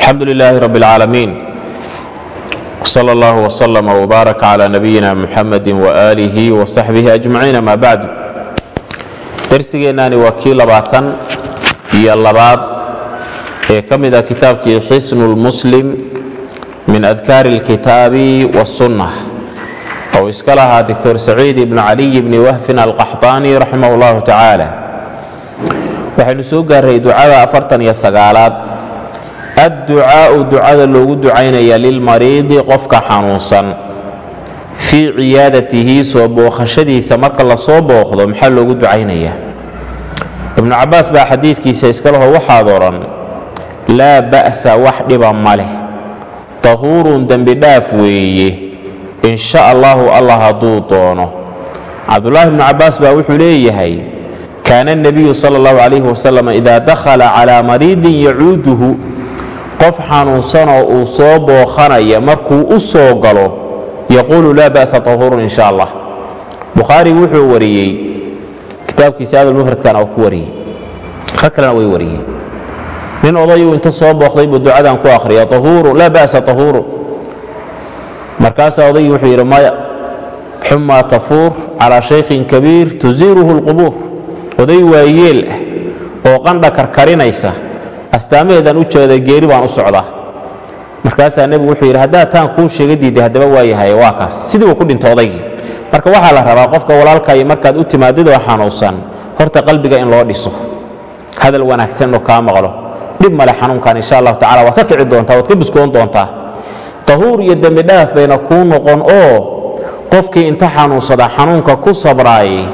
alxamdu lilaahi rab اlcaalamiin wsal allah wslm wbaarak cla nabiyina muxamadi waaalihi wasaxbihi ajmaciin ama bacd darsigeennaani waa kii labaatan iyo labaad ee ka mid ah kitaabkii xisnu lmuslim min adkaari اlkitaabi wاsunna ou iska lahaa doctor saciid ibn caliy bni wahfin alqaxطaani raximah اllahu tacaala waxaynu soo gaaray ducada afartan iyo sagaalaad adducaa'u ducada loogu ducaynaya lilmariidi qofka xanuunsan. Fii ciyaadatihi soo bookhashadiisa marka la soo booqdo maxaa loogu ducaynayaa? Ibnu cabbaas baa xadiidkiisa iska laho waxaad odhan laa ba'sa wax dhiba ma leh. Tahuurun dembidhaaf weeye. In sha allahu allah hadduu doono. Cabdulaahi ibnu cabbaas baa wuxuu leeyahay kaana nebiyu sala allahu calayhi wasalam idaa dakhala calaa mariidin yacuuduhu qof xanuunsanoo uu soo bookhanaya markuu u soo galo yaquulu laa ba'sa tahuurun in sha allah. Bukhaari wuxuu wariyey kitaabkiisa adalmufradkan oo ku wariyey. Rag kalena way wariyeen. Nin odayuu inta soo booqday buu ducadan ku akhriya tahuuru laa ba'sa tahuuru. Markaasaa odaygii wuxuu yidhi maya xumaa tafuur calaa shaykhin kabiir tusiiruhu lqubuur oday waayeel ah oo qandha karkarinaysa astaamaheedaan u jeeda geeri baan u socdaa. Markaasaa nebigu wuxuu yidhi haddaad taan kuu sheega diiday haddaba waa yahay waa kaas. Sidii ku dhinta marka waxaa la rabaa qofka walaalkaayo markaad u timaadidoo xanuunsan horta qalbiga in loo dhiso hadal wanaagsan inuu kaa maqlo. Dhib male xanuunkan insha allahu tacala waad ka kici doontaa waad ka biskoon doontaa. Tahuur iyo dembidhaaf bayna kuu noqon oo qofkii inta xanuunsada xanuunka ku sabraayay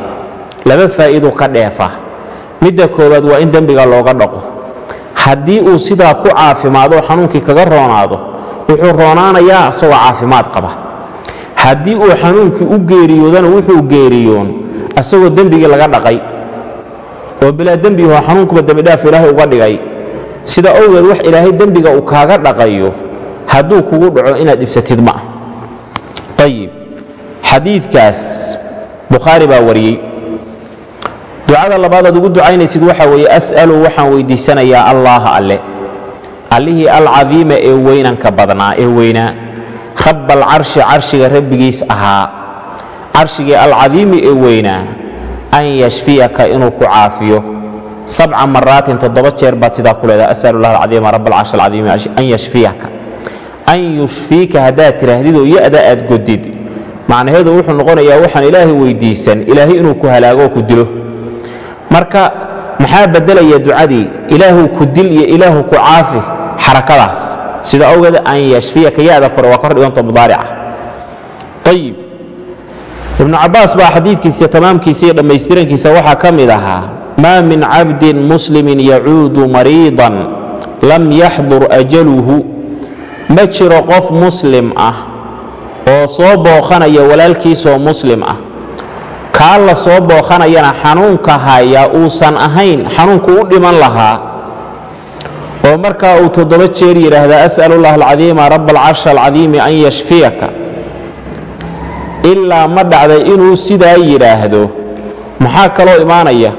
laba faa'iidu ka dheefa. Midda koowaad waa in dembiga looga dhaqo haddii uu sidaa ku caafimaado xanuunkii kaga roonaado wuxuu roonaanayaa isagoo caafimaad qaba. Haddii uu xanuunkii u geeriyoodana wuxuu geeriyoon isagoo dembigii laga dhaqay. Oo bilaa dembiho xanuunkuba dembidhaaf ilaahay uga dhigay. Sida owgeed wax ilaahay dembiga uu kaaga dhaqayo hadduu kugu dhaco inaad dhibsatid ma ah ayib xadiidkaas bukhaari baa wariyey ducada labaadaad ugu ducaynaysid waxa weeye as'alu waxaan weyddiisanayaa allaaha alle. Allihii alcadiima ee weynanka badnaa ee weynaa rabba alcarshi carshiga rabbigiis ahaa. Carshigii alcadiimi ee weynaa an yashfiyaka inuu ku caafiyo. Sabca maraatin toddoba jeer baad sidaa ku leedaha asalu alcadiima rab alcarshi alcadiimi an yashfiyaka. An yushfiika haddaad tidhaahdidoo ya-da aad godid. Macnaheedu wuxuu noqonayaa waxaan ilaahay weyddiisan ilaahay inuu ku halaago ku dilo marka maxaa beddelaya ducadii? Ilaahu ku dil iyo ilaahu ku caafi xarakadaas. Sida awgeed an yashfiyaka ya-da kore waa kor dhiganta mudaarica. Ayib ibnu cabbaas baa xadiidkiisa tamaamkiisa iyo dhammaystirankiisa waxaa ka mid ahaa maa min cabdin muslimin yacuudu mariidan lam yaxdur ajaluhu. Ma jiro qof muslim ah oo soo bookhanaya walaalkiisoo muslim ah kaa la soo bookhanayana xanuunka haya uusan ahayn xanuunku u dhiman lahaa. Oo markaa uu toddoba jeer yidhaahdaa as'alullah alcadiima raba alcarshi alcadiimi an yashfiyaka. Ilaa ma dhacday inuu sidaa yidhaahdo. Maxaa kaloo imaanaya?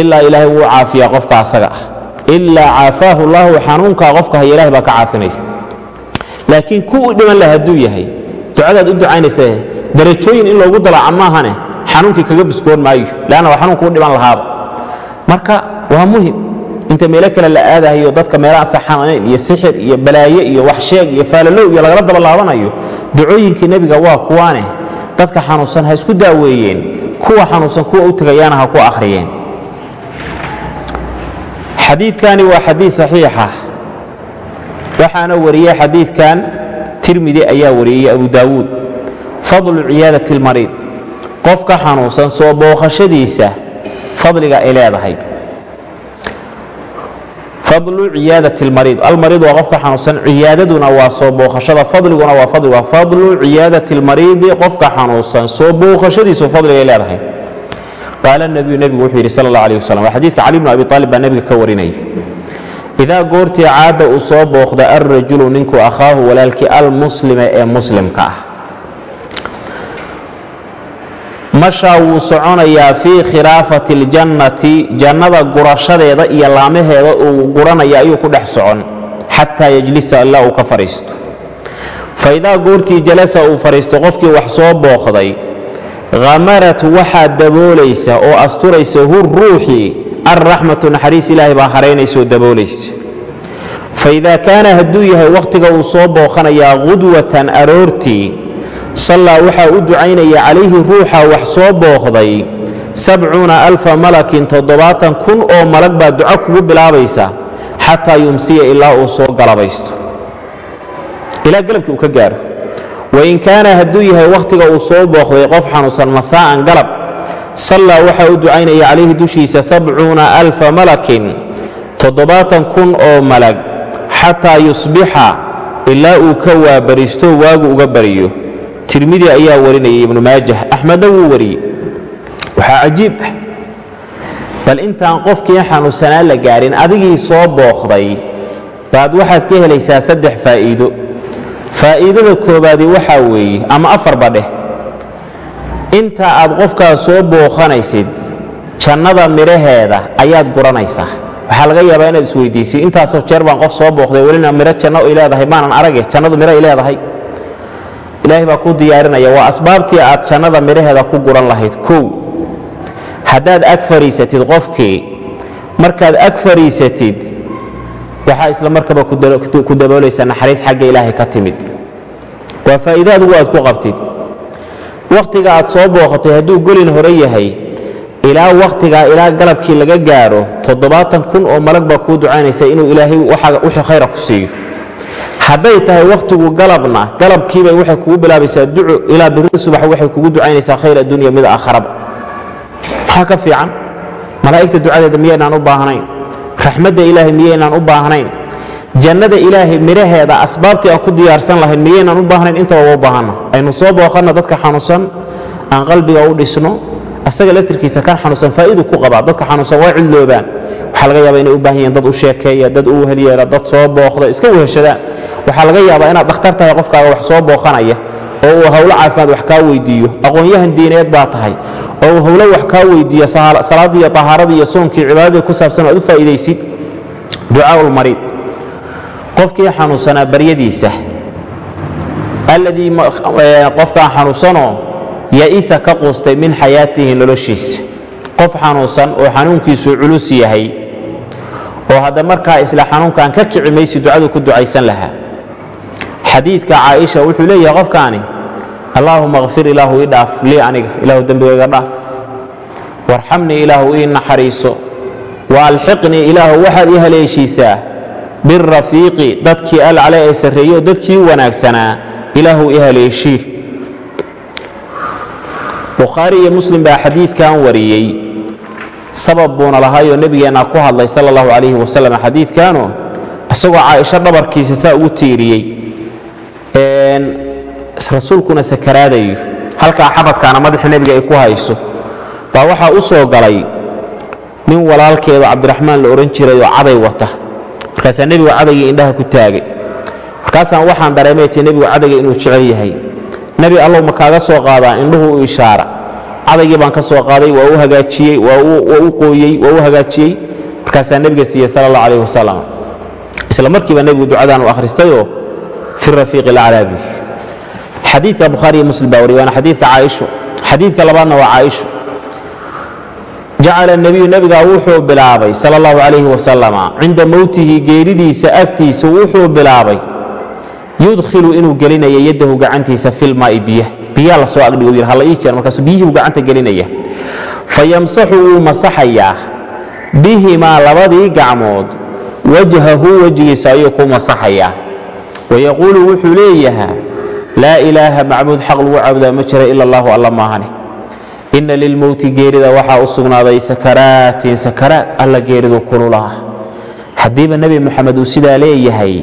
Ilaa ilaahay wuu caafiyaa qofka asaga ah. Ilaa caafaahu llaahu xanuunkaa qofka haya ilahay baa ka caafinaya laakiin ku u dhiman lah hadduu yahay. Ducadaad u ducaynaysa darajooyin in loogu dalaca maahane xanuunkii kaga biskoon maayo leanna waa xanuunku u dhiman lahaaba marka waa muhiim inta meelo kale la aadahayo dadka meelaha saxanayn iyo sixir iyo balaaye iyo waxsheeg iyo faalalow iyo lagala daba laabanayo ducooyinkii nebiga waa kuwaane dadka xanuunsan ha isku daaweeyeen kuwa xanuunsan kuwa u tegayaana ha ku akhriyeen. Xadiidkani waa xadiid saxiixa waxaana wariyey xadiidkan tirmidi ayaa wariyey abu daawuud. Fadlu ciyaadat اlmariid qofka xanuunsan soo booqashadiisa fadliga ay leedahay. Fadlu ciyaadati lmariid almariid waa qofka xanuunsan ciyaadaduna waa soo booqashada fadliguna waa fadliga fadlu ciyaadati lmariidi qofka xanuunsan soo booqashadiisu fadligay leedahay. Qaala nabiyu nebigu wuxuu yidhi sal allah alih wasalam waa xadiidka cali bnu abi aalib baa nebiga ka warinaya idaa goortii caada uu soo booqda alrajulu ninkuu akhaahu walaalkii almuslima ee muslimka ah. Mashaa wuu soconayaa fii khilaafati اljannati jannada gurashadeeda iyo laamaheeda uu guranaya ayuu ku dhex socon xataa yajlisa ilaa uu ka fadhiisto. Faidaa goortii jalasa uu fadhiisto qofkii wax soo booqday hamarat waxaa daboolaysa oo asturaysa hu ruuxii alraxmatu naxariis ilaahay baa haraynaysaoo daboolaysa faida kaana hadduu yahay wakhtiga uu soo booqanayaa qudwatan aroortii sallaa waxaa u ducaynaya calayhi ruuxa wax soo booqday sabcuuna alfa malakin toddobaatan kun oo malag baa duco kugu bilaabaysa xataa yumsiya ilaa uu soo galabaysto. Ilaa galabkii uu ka gaaro. Wain kaana hadduu yahay wakhtiga uu soo booqday qof xanuunsan masaa'an galab sallaa waxaa u ducaynaya calayhi dushiisa sabcuuna alfa malakin toddobaatan kun oo malag xataa yusbixa ilaa uu ka waabaristo waagu uga bariyo tirmidi ayaa warinayay ibnu maajah axmedna wuu wariyey waxaa cajiib ah. Bal intaan qofkii xanuunsanaan la gaadhin adigii soo booqday baad waxaad ka helaysaa saddex faa'iido. Faa'iidada koobaadi waxaa weeye ama afarba dheh. Inta aad qofkaas soo booqanaysid jannada midhaheeda ayaad guranaysaa. Waxaa laga yaabaa inaad isweydiisay intaasoo jeer baan qof soo booqday welina midho janno ay leedahay maanan arage jannadu midho ay leedahay ilaahay baa ku diyaarinaya waa asbaabtii aad jannada midhaheeda ku guran lahayd kow. Haddaad ag fadhiisatid qofkii markaad ag fadhiisatid waxaa isla markaba ku daboolaysa naxariis xagga ilaahay ka timid. Waa faa'iido adigu aad ku qabtid. Wakhtiga aad soo booqatay hadduu golin hore yahay ilaa wakhtigaa ilaa galabkii laga gaadho toddobaatan kun oo malag baa kuu ducaynaysa inuu ilaahay wixii khayra ku siiyo hadday tahay wakhtigu galabna galabkiibay waxay kugu bilaabaysaa duco ilaa birri subax waxay kugu ducaynaysaa khayr addunya mid aakharaba maxaa ka fiican malaa'igta ducadeeda miyaynaan u baahnayn raxmadda ilaahay miyaynaan u baahnayn jannada ilaahay midhaheeda asbaabtii aan ku diyaarsan lahayn miyaynaan u baahnayn intaba waa u baahanna aynu soo booqanna dadka xanuunsan aan qalbiga u dhisno asaga laftirkiisa kan xanuunsan faa'idu ku qabaa. Dadka xanuunsan waa cidloobaan. Waxaa laga yaabaa inay u baahan yihiin dad u sheekeeya dad u wehelyeela dad soo booqda iska weheshadaan waxaa laga yaabaa inaad dhakhtar tahay qofkaaga wax soo booqanaya oo uu howlo caafimaad wax kaa weydiiyo. Aqoon-yahan diineed baa tahay. Oo uu howlo wax kaa weydiiyo salaaddii iyo tahaaradii iyo soonkii cibaadadii ku saabsan aad u faa'iidaysid. Ducaaulmariid qofkii xanuunsanaa baryadiisa. Alladii qofkaan xanuunsanoo ya'isa ka quustay min xayaatihi noloshiisa qof xanuunsan oo xanuunkiisu culus yahay oo hadda markaa isla xanuunkan ka kici ducadu ku ducaysan lahaa xadiidka caaisha wuxuu leeyahay qofkaani allaahuma kfir ilaahu ii dhaaf lii aniga ilaahu dembigayga dhaaf. Warxamnii ilaahu ii naxariiso. Wa alxiqnii ilaahu waxaad ii haleeshiisaa. Birafiiqi dadkii alcale ee sarreeyo dadkii wanaagsanaa ilaahu ii haleeshii. Bukhaari iyo muslim baa xadiidkan wariyey. Sabab buuna lahaayoo nebigeennaa ku hadlay sala allahu calayhi wasalam xadiidkaano isagoo caaisho dhabarkiisa saa ugu tiiriyey rasuulkuna sakaraadayo halkaa xabadkaana madaxa nebiga ay ku hayso baa waxaa u soo galay nin walaalkeedu cabdiraxmaan la odhan jiray oo caday wata. Markaasaa nebigu cadaygii indhaha ku taagay. Markaasaan waxaan dareemay ti nebigu cadayga inuu jecel yahay. Nebi allow ma kaaga soo qaadaa indhuhu u ishaara. Cadaygii baan ka soo qaaday waa u hagaajiyey waa u qooyey waa u hagaajiyey. Markaasaa nebiga siiyey sala allah calayh wasalam isla markiiba nebigu ducadaan u akhristayoo fi rafiiqi alcalaabi xadiidka bukhaari iyo muslim baa wariy waana xadiidka caaisho xadiidka labaadna waa caaisho jacala nebiyu nebigaa wuxuu bilaabay sala allahu calayhi wasalama cinda mowtihi geeridiisa agtiisa wuxuu bilaabay yudkhilu inuu gelinaya yaddahu gacantiisa filmaa'i biya biyaa la agdhigo yidhi halla ii keeno markaasuu biyihii buu gacanta gelinaya. Fayamsaxu wuu masaxayaa bihimaa labadii gacmood wajhahu wejigiisa ayuu ku masaxayaa. Wayaquulu wuxuu leeyahaa laa ilaaha macbuud xaq lagu caabudaa ma jira ila allahu alla maahane inna lilmowti geerida waxaa u sugnaaday sakaraatin sakaraat alla geeridu kululaah haddiiba nebi moxamed uu sidaa leeyahay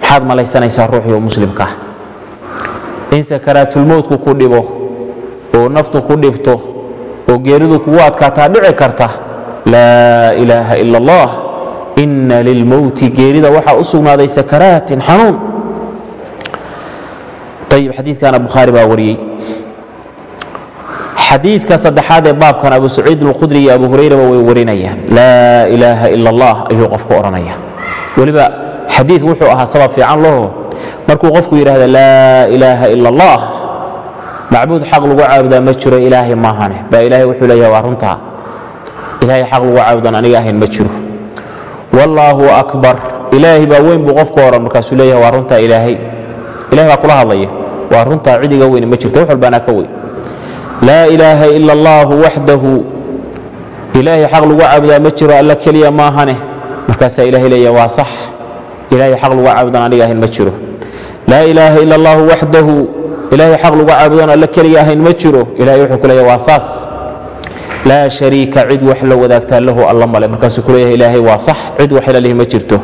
maxaad malaysanaysaa ruuxii muslimkaa in sakaraatulmowtku ku dhibo oo naftu ku dhibto oo geeridu kugu adkaataa dhici karta laa ilaaha ila allah inna lilmowti geerida waxaa u sugnaaday sakaraatin xanuun ayib xadiidkana bukhaari baa wariyey xadiidka saddexaad ee baabkan abu saciid alkhudri iyo abu hurayraba way warinayaan laa ilaaha ila allah ayuu qofku odhanaya weliba xadiid wuxuu ahaa sabab fiican laho markuu qofku yidhaahda laa ilaaha ila allah macbuud xaq lagu caabudaa ma jiro ilaahay maahane baa ilaahay wuxuu leeyahay waa runtaa ilaahay xaq lagu caabudan aniga ahayn ma jiro wallaahu akbar ilaahay baa weyn buu qofku oran markaasuu leeyahay waa runtaa ilaahay ilahay baa kula hadlaya waa runtaa cidiga weyne ma jirto wax walbaanaa ka weyn. Laa ilaaha ila allaahu waxdahu ilaahay xaq lagu caabudaa ma jiro alla keliya maahane. Markaasaa ilahay leeyahay waa sax. Ilaahay xaq lagu caabudan aniga ahayn ma jiro. Laa ilaaha ila allaahu waxdahu ilaahay xaq lagu caabudan alla keliya ahayn ma jiro. Ilahay wuxuu ku waa saas. Laa shariika cid wax la wadaagtaa lahu alla male. Markaasuu ku ilaahay waa sax. Cid wax la lihi ma jirto.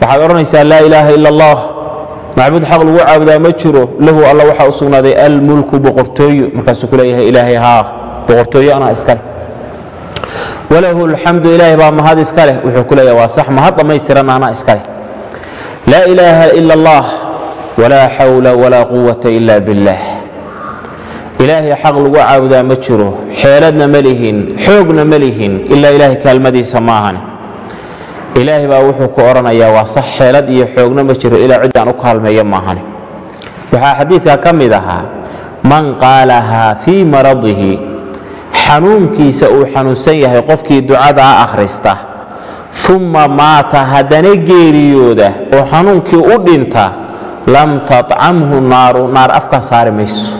Waxaad odhanaysaa laa ilaaha ila allah macbuud xaq lagu caabudaa ma jiro lahu alla waxaa u sugnaaday almulku boqortooyo. Markaasuu ku ilaahay haa boqortooyo anaa iskale walahu alxamdu ilaahay baa mahad iska leh. Wuxuu ku waa sax mahad dhammaystiran anaa iska leh. Laa ilaaha ila allah walaa xawla walaa quwata ila billah. Ilaahay xaq lagu caabudaa ma jiro xeeladna ma lihin xoogna ma lihin ilaa ilaahay kaalmadiisa maahane ilaahay baa wuxuu ku odhanayaa waa sax xeelad iyo xoogna ma jiro ilaa ciddaan u kaalmeeya maahane waxaa xadiidka ka mid ahaa man qaalahaa fii maradihi xanuunkiisa uu xanuunsan yahay qofkii ducadaa akhrista umma maata haddana geeriyooda oo xanuunkii u dhinta lam tacamhu naaru naar afka saari mayso.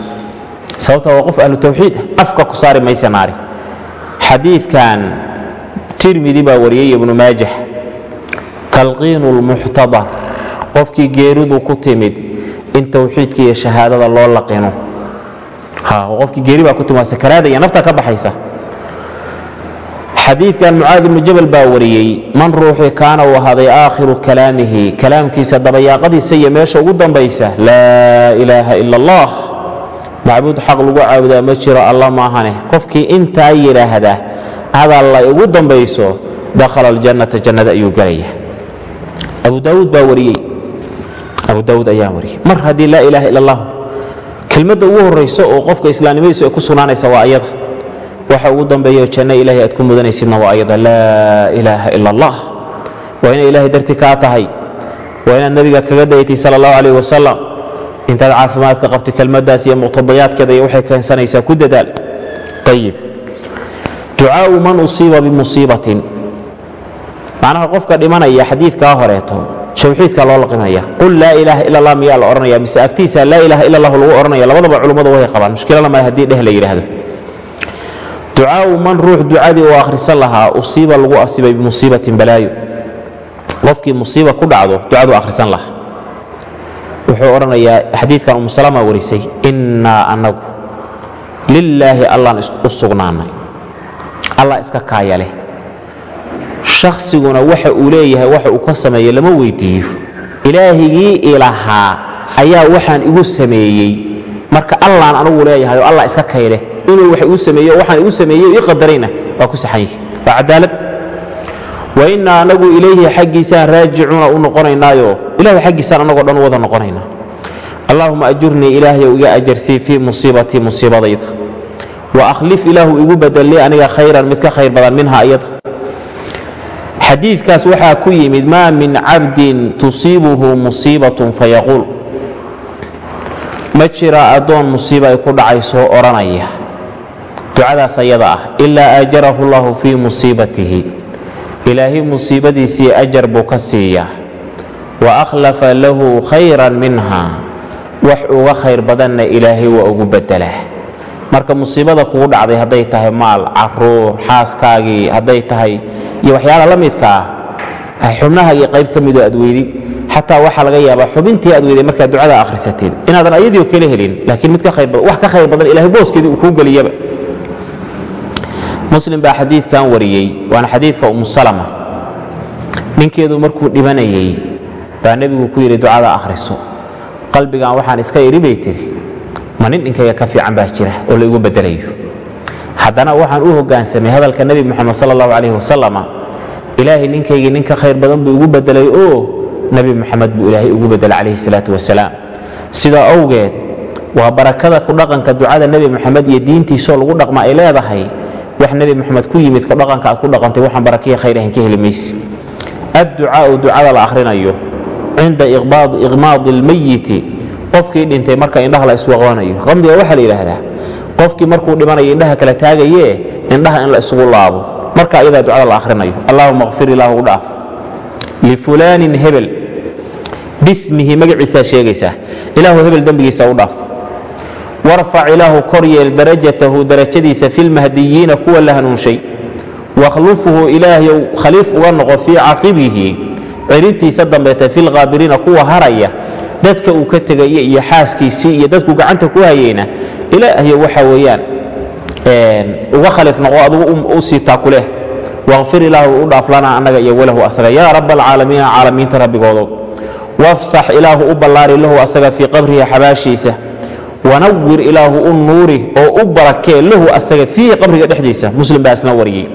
Sababta waa qof ahlu tawxiid ah afka ku saari maysa naari. Xadiidkan tirmidi baa wariyey ibnu maajah talqiinu lmuxtadar qofkii geeridu ku timid in tawxiidka iyo shahaadada loo laqino. Qofkii geeri baa ku timid waa sakaraada iyo nafta ka baxaysa. Xadiidkan mucaad ibnu jabal baa wariyey man ruuxii kaana uu aakhiru kalaamihi kalaamkiisa dabayaaqadiisa iyo meesha ugu dambaysa laa ilaaha ila allah. Macbuud xaq lagu caabudaa ma jiro alla maahane qofkii intaa yidhaahda hadalla ugu dambayso dakhala aljannata jannada ayuu gelaya abu daawuud baa wariyey. Abu daawuud ayaa wariyey. Mar haddii laa ilaaha ila allah kelmadda ugu horrayso oo qofka islaamnimadiisu ay ku sugnaanaysa waa ayada. Waxa ugu dambeeyo janno ilaahay aad ku mudanaysidna waa ayada laa ilaaha ila allah waa inay ilaahay darti kaa tahay. Waa inaad nebiga kaga dayatay sala allahu calayh wasalam intaad caafimaadka qabtay kelmaddaas iyo muqtadayaadkeeda iyo waxay keensanaysaa ku dadaal. Ayib ducaau man usiiba bimusiibatin macnaha qofka dhimanaya xadiidkaa horeeto tawxiidka loo laqimaya qul laa ilaaha ila allah miyaa la odhanaya mise agtiisa laa ilaaha ila allahu lagu odhanaya labadaba culummadu way qabaan. Mushkilana male haddii dheh la yidhaahdo ducaau man ruux ducadii uu akhrisan lahaa usiiba lagu asibay bimusiibatin balaayo. Qofkii musiiba ku dhacdo ducaduu akhrisan lahaa. Wuxuu odhanayaa xadiidkan umu salama warisay innaa annagu lilaahi allaan u sugnaanay. Allah iska kaaya shakhsiguna waxa uu leeyahay waxa uu ka sameeye lama weydiiyo. Ilaahigii ilahaa ayaa waxaan igu sameeyey. Marka allaan anugu leeyahay oo allah iska kayleh inuu wax igu sameeyo waxaan igu sameeyey ii qadarayna waa ku saxan yihi waa cadaalad. Wa innaa anagu ilayhi xaggiisaan raajicuuna u noqonaynaayo. Ilahay xaggiisaan annagoo dhan wada noqonaynaa. Allaahuma ajurnii ilaahyow iga ajarsii fii musiibatii musiibadayda. Wa akhlif ilaahu igu badallii aniga khayran mid ka khayr badan minha iyada xadiidkaas waxaa ku yimid maa min cabdin tusiibuhu musiibatun fayaquul ma jira addoon musiiba ay ku dhacayso odhanaya ducadaas ayada ah ilaa aajarahu allahu fii musiibatihi. Ilaahay musiibadiisii ajar buu ka siiyaa wa akhlafa lahu khayran minha. Wax uga khayr badanna ilaahay waa ugu beddelaa. Marka musiibada kugu dhacday hadday tahay maal carruur xaaskaagii hadday tahay iyo waxyaala la midka ah xubnahaagii qayb ka midoo aad weydid xataa waxaa laga yaabaa xubintii aad weyday markaad ducada akhrisatid inaadan ayadii kala helin laakiin mid wax ka khayr badan ilahay booskeedii uu kuu geliyaba. Muslim baa xadiidkan wariyey waana xadiidka umu salama. Ninkeedu markuu dhibanayey baa nebigu ku yidhi ducada akhriso. Qalbigan waxaan iska idhi tiri ma nin ninkayga ka fiican baa jira oo la igu bedelayo haddana waxaan u hoggaansamay hadalka nebi moxamed sala allahu calayhi wasalama ilaahay ninkaygii nin ka khayr badan buu igu bedelay oo nebi moxamed buu ilaahay ugu bedelay calayhi salaatu wasalaam sidaa owgeed waa barakada ku dhaqanka ducada nebi moxamed iyo diintiisoo lagu dhaqma ay leedahay wax nebi moxamed ku yimid ku dhaqanka aad ku dhaqantay waxaan barakiya khayr ahan ka heli mayse adducaau ducada la akhrinayo cinda iqmaadi اlmayiti qofkii dhintay marka indhaha la iswaqoonayo. Qamdiga waxaa la yidhaahdaa qofkii markuu dhimanayo indhaha kala taagayee indhaha in la isugu laabo. Marka ayadaa ducada la akhrinayo. Allahuma kfir ilaahu dhaaf. Lifulaanin hebel. Bismihi magaciisaa sheegaysaa ilaahu hebel dembigiisa u dhaaf. Warfac ilaahu kor yeel darajatahu darajadiisa fi lmahdiyiina kuwa la hanuunshay. Wakhlufhu ilaahyow khaliif uga noqo fii caqibihi cirintiisa dambeeta fi lqaabiriina kuwa haraya dadka uu ka tegaya iyo xaaskiisii iyo dadku gacanta ku hayayna ilaahyo waxa weeyaan uga khaliif noqo adugu u siitaa kuleh waqfir u dhaaf annaga iyo walahu asaga yaa rab alcaalamiina caalamiinta rabbigoodo wafsax ilaahu u ballaari lahu asaga fii qabrihi xabaashiisa. Wanawir ilaahu u nuuri oo u barakee lahu asaga fiihi qabriga dhexdiisa. Muslim baa isna wariyey.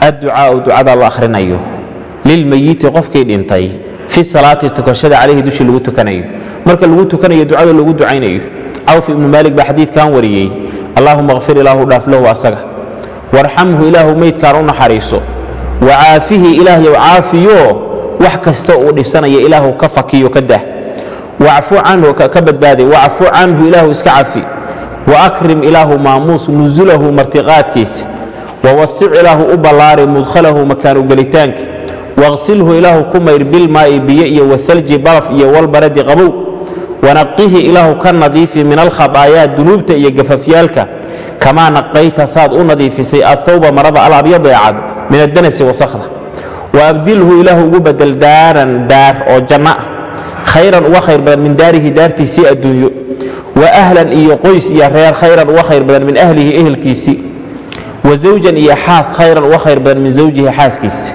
Adducaau ducada la akhrinayo. Lilmayiti qofkii dhintay fi salaati tukashada calayhi dushii lagu tukanayo. Marka lagu tukanayo ducada lagu ducaynayo. Cawf ibnu maalik baa xadiidkan wariyey. Allaahuma kfir ilaahu dhaaf lahu asaga. Warxamhu ilaahu meydkaan u naxariiso. Wacaafihi ilaahyow caafiyo. Wax kasta uu dhibsanaya ilaahu ka fakiyo ka dah. Wacfu canhu ka badbaaday. Wacfu canhu ilaahu iska cafi. Waakrim ilaahu maamuus nusulahu martiqaadkiisa. Wawasic ilaahu u ballaari mudkhalahu makaanu gelitaanka waqsilhu ilaahu ku mayr bilmaa'i biyo iyo wathalji baraf iyo walbaradi qabow wanaqihi ilaahu ka nadiifi min alkhataayaa dunuubta iyo gafafyaalka kamaa naqayta saad u nadiifisay athawba marada alabyada ee cad min addanasi wasakhda waabdilhu ilaahu ugu bedel daaran daar oo janno ah khayran uga khayr badan min daarihi daartiisii adduunyo wa ahlan iyo qoys iyo reer khayran uga khayr badan min ahlihi ehelkiisii wa zawjan iyo xaas khayran uga khayr badan min zawjihi xaaskiisi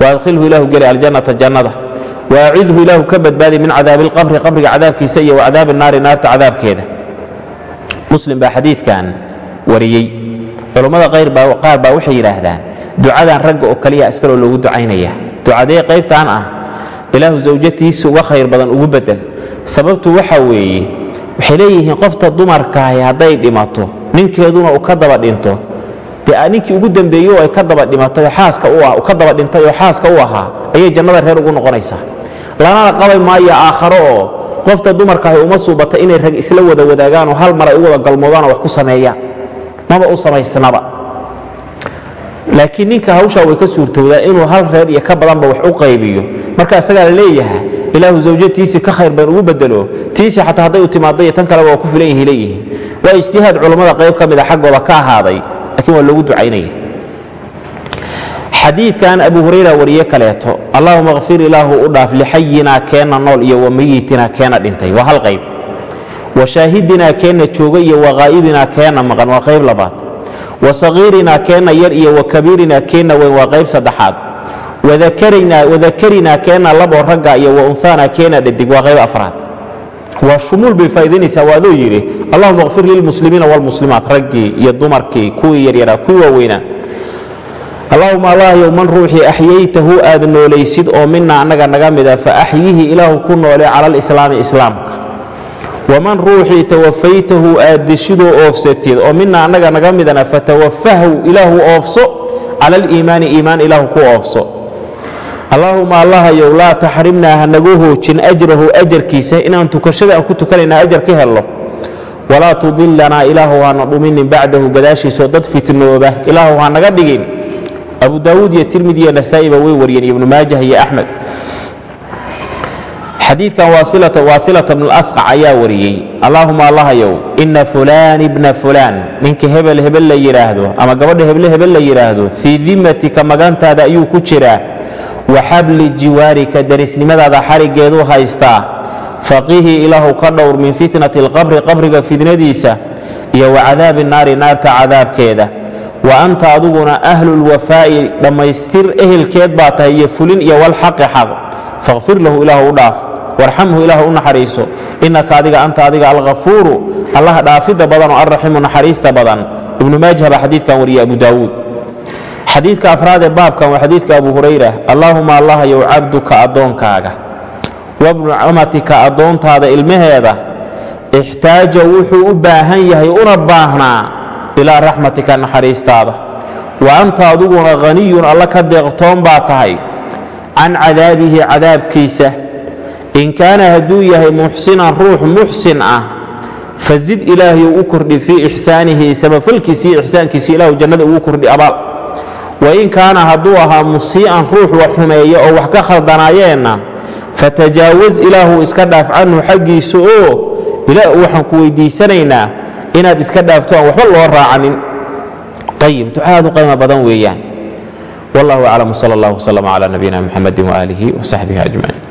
waadkhilhu ilaahu geli aljannata jannada waacidhu ilaahu ka badbaadi min cadaabi alqabri qabriga cadaabkiisa iyo wacadaabi naari naarta cadaabkeeda muslim baa xadiidkan wariyey culummada qaar baa waxay yidhaahdaan ducadan ragga oo kaliya iskaloo loogu ducaynaya ducadee qaybtaan ah ilaahu zawjatiisa uga khayr badan ugu bedel sababtu waxa weeye waxay leeyihiin qofta dumarkaahi hadday dhimato ninkeeduna uu ka daba dhinto dee ninkii ugu dembeeyo ay ka daba dhimatay xaaska ka daba dhintay oo xaaska u ahaa ayay jannada reer ugu noqonaysaa. Lanana qabi maayo aakharo oo qofta dumarkaahi uma suubata inay rag isla wada wadaagaan oo hal mar ay u wada galmoodaanoo wax ku sameeyaan maba u samaysnaba. Laakiin ninka hawshaa way ka suurtowdaa inuu hal reer iyo ka badanba wax u qaybiyo. Marka isagaa la leeyaha ilaahu zawjatiisii ka khayr badan ugu bedelo. Tiisii xataa hadday u timaaddo iyo tan kaleba waa ku filan yihi leeyihiin. Waa ijtihaad culammada qayb ka mida xaggooda ka ahaaday laakiin waa loogu ducaynaya xadiidkan abu hurayra wariye kaleeto allahuma kfir ilaahu u dhaaf lixayinaa keenna nool iyo wamayitinaa keenna dhintay. Waa hal qayb. Wa shaahidinaa keenna jooga iyo waqaa'ibinaa keenna maqan. Waa qayb labaad. Wa sagiirinaa keenna yar iyo wa kabiirinaa keenna weyn. Waa qayb saddexaad. Wadakarinaa keenna laboo ragga iyo wa unhaanaa keenna dhadig. Waa qayb afraad waa shumuul bay faa'idaynaysaa waa adoo yidhi allahuma kfir lilmuslimiina waalmuslimaat raggii iyo dumarkii kuwii yaryaraa kuwii waaweynaa. Allahuma allahyow man ruuxii axyaytahu aad noolaysid oo mina annaga naga mida fa axyihi ilaahu ku noole cala alislaami islaamka. Waman ruuxii tawafaytahu aad dishidoo oofsatid oo mina annaga naga midana fatawafahu ilaahu oofso. Cala aliimaani iimaan ilaahu ku oofso allaahuma allahayow laa taxrimnaa hanagu hoojin ajrahu ajarkiisa inaan tukashada aan ku tukanayna ajar ka helno walaa tudilanaa ilaahu hana dhuminin bacdahu gadaashiisoo dad fitnooba ilaahu ha naga dhigin. Abu daawuud iyo tirmidi iyo nasaa'iba way wariyeen ibnu maajah iyo axmed. Xadiidkan waasilata bn asqac ayaa wariyey. Allaahuma allahayow ina fulaan ibna fulaan. Ninka hebel hebel la yidhaahdo ama gabadha heble hebel la yidhaahdo fii dimatika magantaada ayuu ku jiraa wa xabli jiwaarika darisnimadaada xariggeeduu haystaa faqihi ilaahu ka dhowr min fitnati alqabri qabriga fidnadiisa iyo wa cadaabi naari naarta cadaabkeeda. Wa anta adiguna ahlulwafaa'i dhammaystir ehelkeed baa tahay iyo fulin iyo walxaqi xaq. Faqfir lahu ilaahu u dhaaf warxamhu ilaah u naxariiso. Innaka adiga anta adiga alghafuuru allaha dhaafidda badan oo alraximu naxariista badan. Ibnu maajah baa xadiidkan wariyey abu daawuud xadiidka afraad ee baabkan waa xadiidka abu hurayra allaahuma allahayow cabduka addoonkaaga wabnu camatika addoontaada ilmaheeda ixtaaja wuxuu u baahan yahay una baahnaa ilaa raxmatika naxariistaada. Wa anta adiguna haniyun alla ka deeqtoon baa tahay can cadaabihi cadaabkiisa. In kaana hadduu yahay muxsinan ruux muxsin ah fazid ilaahay u kordhi fii ixsaanihi samafalkiisi iyo ixsaankiisi ilahu jannada ugu kordhi abaal wain kaana hadduu ahaa musii'an ruux wax xumeeya oo wax ka khaldanaayeenna fatajaawaz ilaahu iska dhaaf canhu xaggiisa oo waxaan ku weydiisanaynaa inaad iska dhaafto aan waxba loo raacanin. Ayib ducaadu qaymo badan weeyaan. Wallahu aclam sal allah wslm cla nabiyina mxamedi waaalihi wsaxbihi ajmaciin